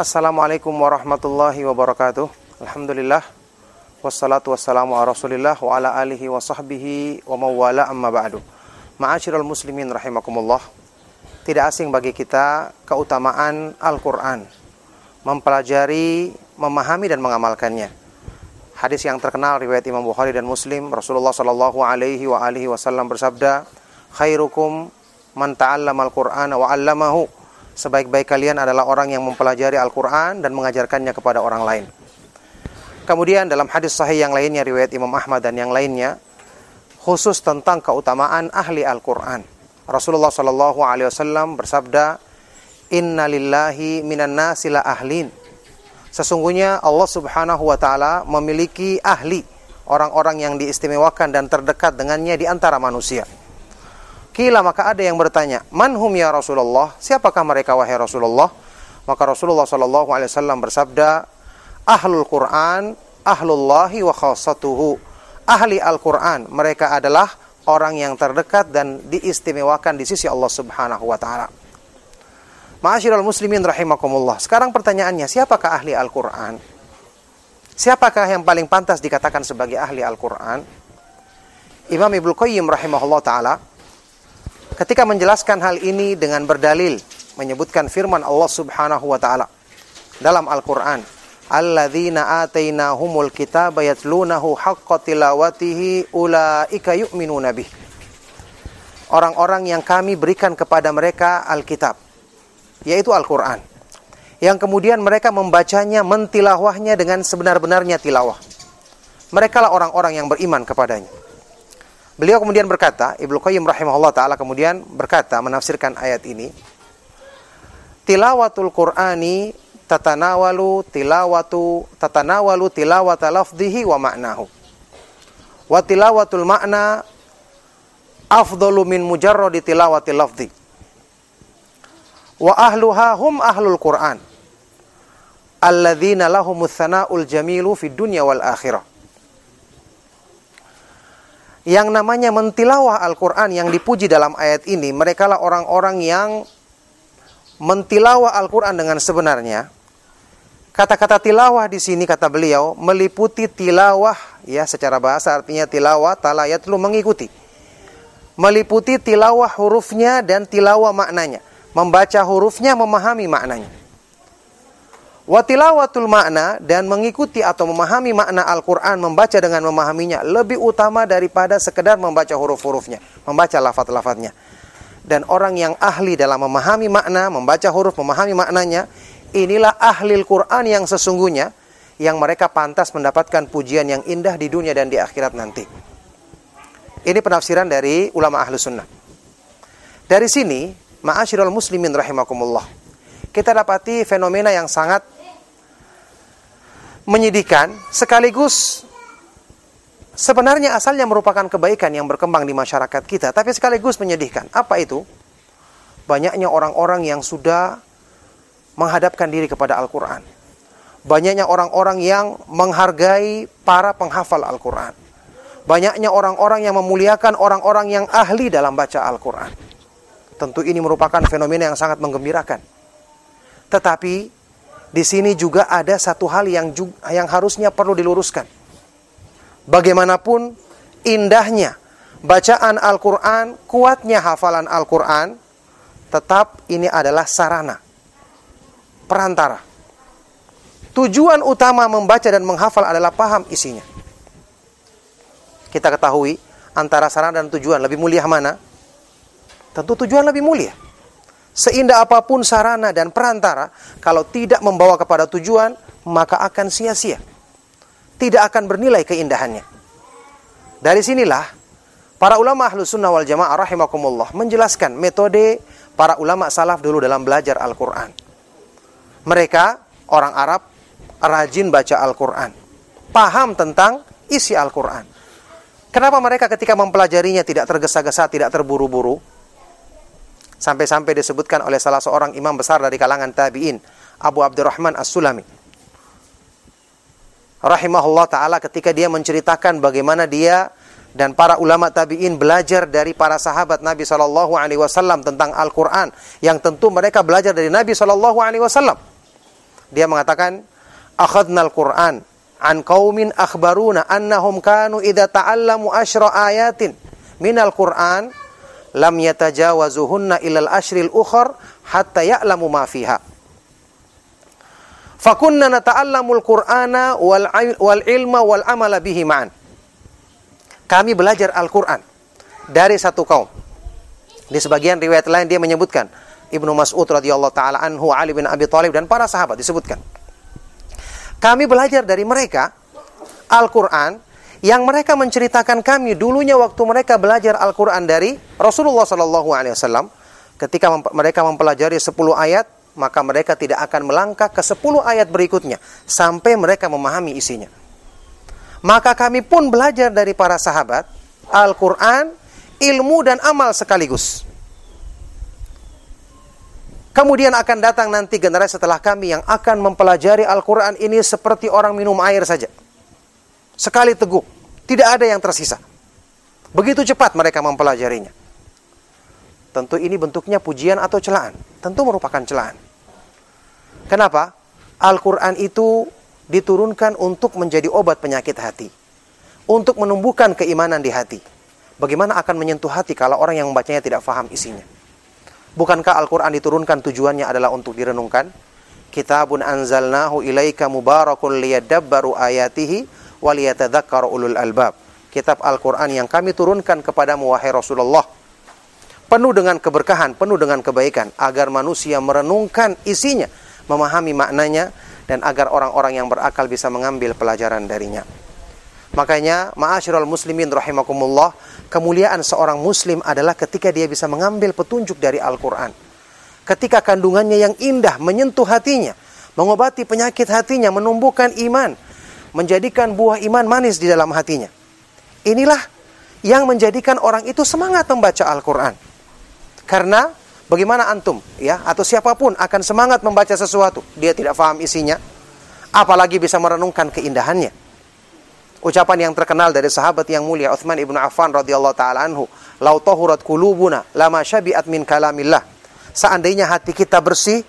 Assalamualaikum warahmatullahi wabarakatuh. Alhamdulillah. Wassalatu wassalamu ala rasulillah wa ala alihi wa sahbihi wa mawala amma ba'du. Ma'asyiral muslimin rahimakumullah. Tidak asing bagi kita keutamaan Al-Quran. Mempelajari, memahami dan mengamalkannya. Hadis yang terkenal riwayat Imam Bukhari dan Muslim, Rasulullah sallallahu alaihi wa alihi wasallam bersabda, "Khairukum man ta'allama al-Qur'ana wa 'allamahu." Sebaik-baik kalian adalah orang yang mempelajari Al-Qur'an dan mengajarkannya kepada orang lain. Kemudian dalam hadis sahih yang lainnya riwayat Imam Ahmad dan yang lainnya khusus tentang keutamaan ahli Al-Qur'an. Rasulullah sallallahu alaihi wasallam bersabda, "Inna lillahi minan nasi la ahlin." Sesungguhnya Allah Subhanahu wa taala memiliki ahli, orang-orang yang diistimewakan dan terdekat dengannya di antara manusia. Kila maka ada yang bertanya, "Manhum ya Rasulullah? Siapakah mereka wahai Rasulullah?" Maka Rasulullah sallallahu alaihi wasallam bersabda, "Ahlul Quran, ahlullahi wa khassatuhu." Ahli Al-Qur'an, mereka adalah orang yang terdekat dan diistimewakan di sisi Allah Subhanahu wa taala. Ma'asyiral muslimin rahimakumullah. Sekarang pertanyaannya, siapakah ahli Al-Qur'an? Siapakah yang paling pantas dikatakan sebagai ahli Al-Qur'an? Imam Ibnu Qayyim rahimahullah taala ketika menjelaskan hal ini dengan berdalil menyebutkan firman Allah Subhanahu wa taala dalam Al-Qur'an, "Alladzina atainahumul kitaba yatlunahu haqqa tilawatihi ulaika yu'minuna bih." Orang-orang yang kami berikan kepada mereka Alkitab yaitu Al-Quran. Yang kemudian mereka membacanya, mentilawahnya dengan sebenar-benarnya tilawah. Mereka lah orang-orang yang beriman kepadanya. Beliau kemudian berkata, Ibnu Qayyim rahimahullah taala kemudian berkata menafsirkan ayat ini, tilawatul Qur'ani tatanawalu tilawatu tatanawalu tilawata lafdhihi wa ma'nahu. Wa tilawatul ma'na afdalu min mujarradi tilawati lafdhi. Wa ahluha hum ahlul Quran. Alladzina lahumus sana'ul jamilu fid dunya wal akhirah yang namanya mentilawah Al-Quran yang dipuji dalam ayat ini mereka lah orang-orang yang mentilawah Al-Quran dengan sebenarnya. Kata-kata tilawah di sini kata beliau meliputi tilawah ya secara bahasa artinya tilawah talayat lu mengikuti. Meliputi tilawah hurufnya dan tilawah maknanya. Membaca hurufnya, memahami maknanya. Watilawatul makna dan mengikuti atau memahami makna Al-Quran, membaca dengan memahaminya lebih utama daripada sekedar membaca huruf-hurufnya, membaca lafat-lafatnya. Dan orang yang ahli dalam memahami makna, membaca huruf, memahami maknanya, inilah ahli Al-Quran yang sesungguhnya, yang mereka pantas mendapatkan pujian yang indah di dunia dan di akhirat nanti. Ini penafsiran dari ulama ahlu sunnah. Dari sini, Ma'asyiral muslimin rahimakumullah. Kita dapati fenomena yang sangat menyedihkan sekaligus sebenarnya asalnya merupakan kebaikan yang berkembang di masyarakat kita, tapi sekaligus menyedihkan. Apa itu? Banyaknya orang-orang yang sudah menghadapkan diri kepada Al-Qur'an. Banyaknya orang-orang yang menghargai para penghafal Al-Qur'an. Banyaknya orang-orang yang memuliakan orang-orang yang ahli dalam baca Al-Qur'an. Tentu ini merupakan fenomena yang sangat menggembirakan. Tetapi di sini juga ada satu hal yang yang harusnya perlu diluruskan. Bagaimanapun indahnya bacaan Al-Qur'an, kuatnya hafalan Al-Qur'an, tetap ini adalah sarana perantara. Tujuan utama membaca dan menghafal adalah paham isinya. Kita ketahui antara sarana dan tujuan lebih mulia mana? Tentu tujuan lebih mulia. Seindah apa pun sarana dan perantara, kalau tidak membawa kepada tujuan, maka akan sia-sia. Tidak akan bernilai keindahannya. Dari sinilah, para ulama ahlu sunnah wal jamaah rahimakumullah menjelaskan metode para ulama salaf dulu dalam belajar Al-Quran. Mereka, orang Arab, rajin baca Al-Quran. Paham tentang isi Al-Quran. Kenapa mereka ketika mempelajarinya tidak tergesa-gesa, tidak terburu-buru? Sampai-sampai disebutkan oleh salah seorang imam besar dari kalangan tabi'in, Abu Abdurrahman As-Sulami. Rahimahullah ta'ala ketika dia menceritakan bagaimana dia dan para ulama tabi'in belajar dari para sahabat Nabi Shallallahu Alaihi Wasallam tentang Al-Quran yang tentu mereka belajar dari Nabi Shallallahu Alaihi Wasallam. Dia mengatakan, "Akhadnal Qur'an an qaumin akhbaruna annahum kanu idza ta'allamu asyra ayatin minal Qur'an lam yatajawazuhunna ilal ashril ukhar hatta ya'lamu ma fiha." Fakunna nata'allamul Qur'ana wal, wal ilma wal amala bihi ma'an. Kami belajar Al-Qur'an dari satu kaum. Di sebagian riwayat lain dia menyebutkan Ibnu Mas'ud radhiyallahu taala anhu, Ali bin Abi Thalib dan para sahabat disebutkan. Kami belajar dari mereka Al-Qur'an yang mereka menceritakan kami dulunya waktu mereka belajar Al-Qur'an dari Rasulullah sallallahu alaihi wasallam ketika mem mereka mempelajari 10 ayat maka mereka tidak akan melangkah ke 10 ayat berikutnya sampai mereka memahami isinya. Maka kami pun belajar dari para sahabat Al-Qur'an, ilmu dan amal sekaligus. Kemudian akan datang nanti generasi setelah kami yang akan mempelajari Al-Quran ini seperti orang minum air saja. Sekali teguh, tidak ada yang tersisa. Begitu cepat mereka mempelajarinya. Tentu ini bentuknya pujian atau celaan. Tentu merupakan celaan. Kenapa? Al-Quran itu diturunkan untuk menjadi obat penyakit hati. Untuk menumbuhkan keimanan di hati. Bagaimana akan menyentuh hati kalau orang yang membacanya tidak faham isinya? Bukankah Al-Quran diturunkan tujuannya adalah untuk direnungkan? Kitabun anzalnahu ilaika mubarakun liyadabbaru ayatihi waliyatadhakkar ulul albab. Kitab Al-Quran yang kami turunkan kepadamu wahai Rasulullah. Penuh dengan keberkahan, penuh dengan kebaikan. Agar manusia merenungkan isinya, memahami maknanya, dan agar orang-orang yang berakal bisa mengambil pelajaran darinya. Makanya, ma'asyiral muslimin rahimakumullah, kemuliaan seorang muslim adalah ketika dia bisa mengambil petunjuk dari Al-Quran. Ketika kandungannya yang indah menyentuh hatinya, mengobati penyakit hatinya, menumbuhkan iman, menjadikan buah iman manis di dalam hatinya. Inilah yang menjadikan orang itu semangat membaca Al-Quran. Karena bagaimana antum ya atau siapa pun akan semangat membaca sesuatu, dia tidak paham isinya, apalagi bisa merenungkan keindahannya ucapan yang terkenal dari sahabat yang mulia Uthman ibnu Affan radhiyallahu taala anhu, "Lau tahurat qulubuna lama syabi'at min kalamillah." Seandainya hati kita bersih,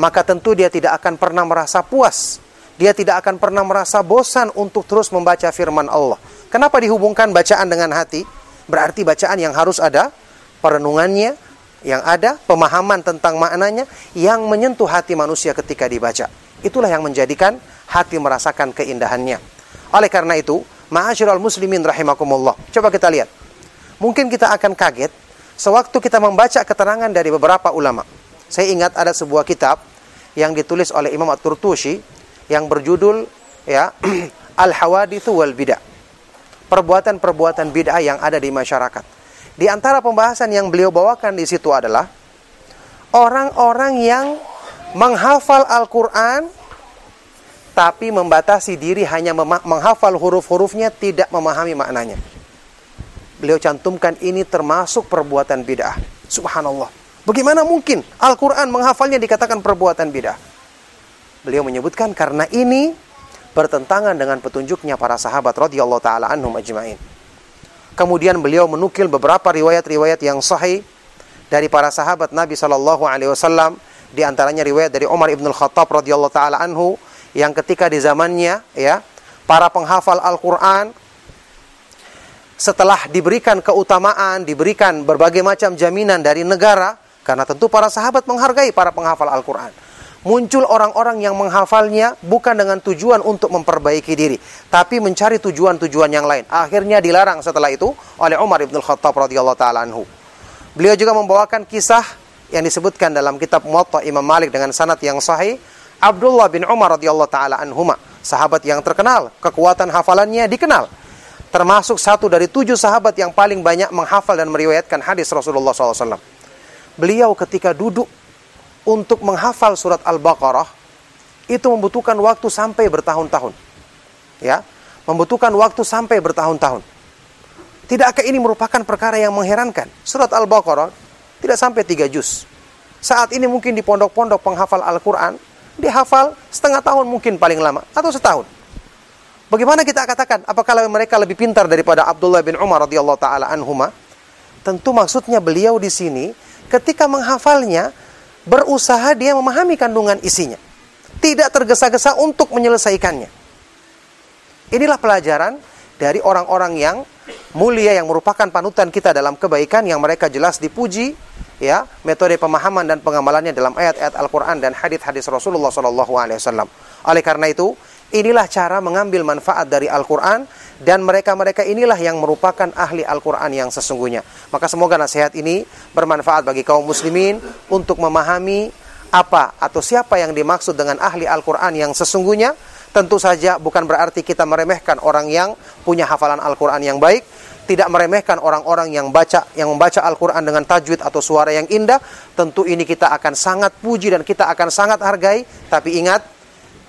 maka tentu dia tidak akan pernah merasa puas. Dia tidak akan pernah merasa bosan untuk terus membaca firman Allah. Kenapa dihubungkan bacaan dengan hati? Berarti bacaan yang harus ada perenungannya, yang ada pemahaman tentang maknanya yang menyentuh hati manusia ketika dibaca. Itulah yang menjadikan hati merasakan keindahannya. Oleh karena itu, ma'asyiral muslimin rahimakumullah. Coba kita lihat. Mungkin kita akan kaget sewaktu kita membaca keterangan dari beberapa ulama. Saya ingat ada sebuah kitab yang ditulis oleh Imam At-Turtusi yang berjudul ya Al-Hawadithu wal Bid'ah. Perbuatan-perbuatan bid'ah yang ada di masyarakat. Di antara pembahasan yang beliau bawakan di situ adalah orang-orang yang menghafal Al-Qur'an tapi membatasi diri hanya menghafal huruf-hurufnya tidak memahami maknanya. Beliau cantumkan ini termasuk perbuatan bid'ah. Subhanallah. Bagaimana mungkin Al-Quran menghafalnya dikatakan perbuatan bid'ah? Beliau menyebutkan karena ini bertentangan dengan petunjuknya para sahabat radhiyallahu taala anhum ajmain. Kemudian beliau menukil beberapa riwayat-riwayat yang sahih dari para sahabat Nabi Shallallahu alaihi wasallam di antaranya riwayat dari Umar ibn Khattab radhiyallahu taala anhu yang ketika di zamannya ya para penghafal Al-Qur'an setelah diberikan keutamaan, diberikan berbagai macam jaminan dari negara karena tentu para sahabat menghargai para penghafal Al-Qur'an. Muncul orang-orang yang menghafalnya bukan dengan tujuan untuk memperbaiki diri, tapi mencari tujuan-tujuan yang lain. Akhirnya dilarang setelah itu oleh Umar bin Khattab radhiyallahu taala anhu. Beliau juga membawakan kisah yang disebutkan dalam kitab Muwatta Imam Malik dengan sanad yang sahih Abdullah bin Umar radhiyallahu taala anhuma, sahabat yang terkenal, kekuatan hafalannya dikenal. Termasuk satu dari tujuh sahabat yang paling banyak menghafal dan meriwayatkan hadis Rasulullah SAW. Beliau ketika duduk untuk menghafal surat Al-Baqarah, itu membutuhkan waktu sampai bertahun-tahun. Ya, membutuhkan waktu sampai bertahun-tahun. Tidakkah ini merupakan perkara yang mengherankan? Surat Al-Baqarah tidak sampai tiga juz. Saat ini mungkin di pondok-pondok penghafal Al-Quran, dihafal setengah tahun mungkin paling lama atau setahun. Bagaimana kita katakan apakah mereka lebih pintar daripada Abdullah bin Umar radhiyallahu taala anhuma? Tentu maksudnya beliau di sini ketika menghafalnya berusaha dia memahami kandungan isinya. tidak tergesa-gesa untuk menyelesaikannya. Inilah pelajaran dari orang-orang yang mulia yang merupakan panutan kita dalam kebaikan yang mereka jelas dipuji ya metode pemahaman dan pengamalannya dalam ayat-ayat Al-Qur'an dan hadis-hadis Rasulullah wasallam. Oleh karena itu, inilah cara mengambil manfaat dari Al-Qur'an dan mereka-mereka inilah yang merupakan ahli Al-Qur'an yang sesungguhnya. Maka semoga nasihat ini bermanfaat bagi kaum muslimin untuk memahami apa atau siapa yang dimaksud dengan ahli Al-Qur'an yang sesungguhnya Tentu saja bukan berarti kita meremehkan orang yang punya hafalan Al-Quran yang baik, tidak meremehkan orang-orang yang baca yang membaca Al-Quran dengan tajwid atau suara yang indah. Tentu ini kita akan sangat puji dan kita akan sangat hargai. Tapi ingat,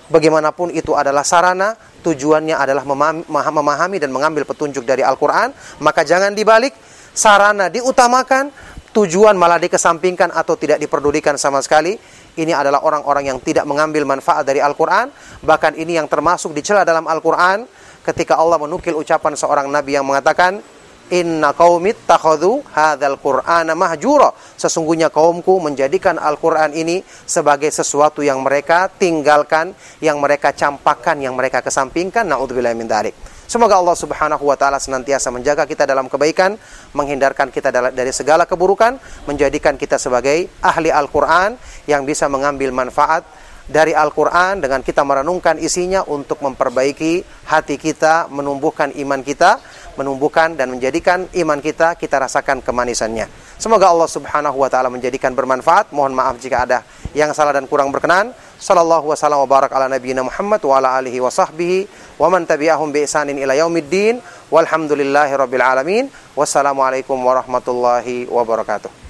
bagaimanapun itu adalah sarana, tujuannya adalah memahami dan mengambil petunjuk dari Al-Quran. Maka jangan dibalik, sarana diutamakan, tujuan malah dikesampingkan atau tidak diperdulikan sama sekali ini adalah orang-orang yang tidak mengambil manfaat dari Al-Quran. Bahkan ini yang termasuk dicela dalam Al-Quran ketika Allah menukil ucapan seorang nabi yang mengatakan, Inna qaumit takhadhu hadzal qur'ana mahjura. Sesungguhnya kaumku menjadikan Al-Qur'an ini sebagai sesuatu yang mereka tinggalkan, yang mereka campakkan, yang mereka kesampingkan. Nauzubillahi min dzalik. Semoga Allah Subhanahu wa taala senantiasa menjaga kita dalam kebaikan, menghindarkan kita dari segala keburukan, menjadikan kita sebagai ahli Al-Qur'an yang bisa mengambil manfaat dari Al-Qur'an dengan kita merenungkan isinya untuk memperbaiki hati kita, menumbuhkan iman kita, menumbuhkan dan menjadikan iman kita kita rasakan kemanisannya. Semoga Allah Subhanahu wa taala menjadikan bermanfaat. Mohon maaf jika ada yang salah dan kurang berkenan. Sallallahu wasallam wa barak ala nabiyyina Muhammad wa ala alihi wa sahbihi wa man tabi'ahum bi ihsanin ila yaumiddin walhamdulillahi rabbil alamin. Wassalamualaikum warahmatullahi wabarakatuh.